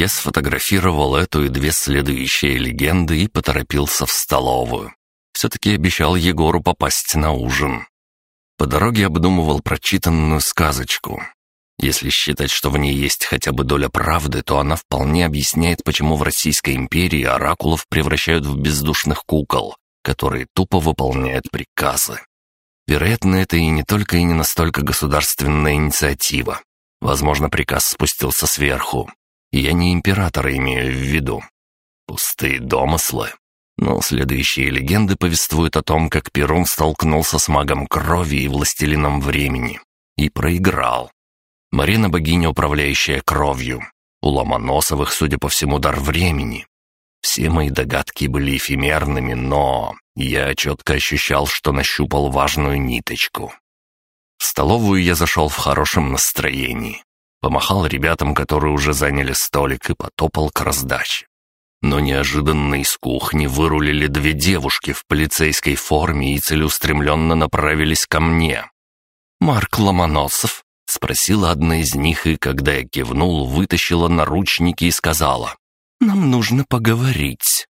Я сфотографировал эту и две следующие легенды и поторопился в столовую. Все-таки обещал Егору попасть на ужин. По дороге обдумывал прочитанную сказочку. Если считать, что в ней есть хотя бы доля правды, то она вполне объясняет, почему в Российской империи оракулов превращают в бездушных кукол, которые тупо выполняют приказы. Вероятно, это и не только и не настолько государственная инициатива. Возможно, приказ спустился сверху. Я не императора имею в виду. Пустые домыслы. Но следующие легенды повествуют о том, как Перун столкнулся с магом крови и властелином времени. И проиграл. Марина — богиня, управляющая кровью. У Ломоносовых, судя по всему, дар времени. Все мои догадки были эфемерными, но я четко ощущал, что нащупал важную ниточку. В столовую я зашел в хорошем настроении. Помахал ребятам, которые уже заняли столик, и потопал к раздаче. Но неожиданно из кухни вырулили две девушки в полицейской форме и целеустремленно направились ко мне. «Марк Ломоносов», — спросила одна из них, и, когда я кивнул, вытащила наручники и сказала, «Нам нужно поговорить».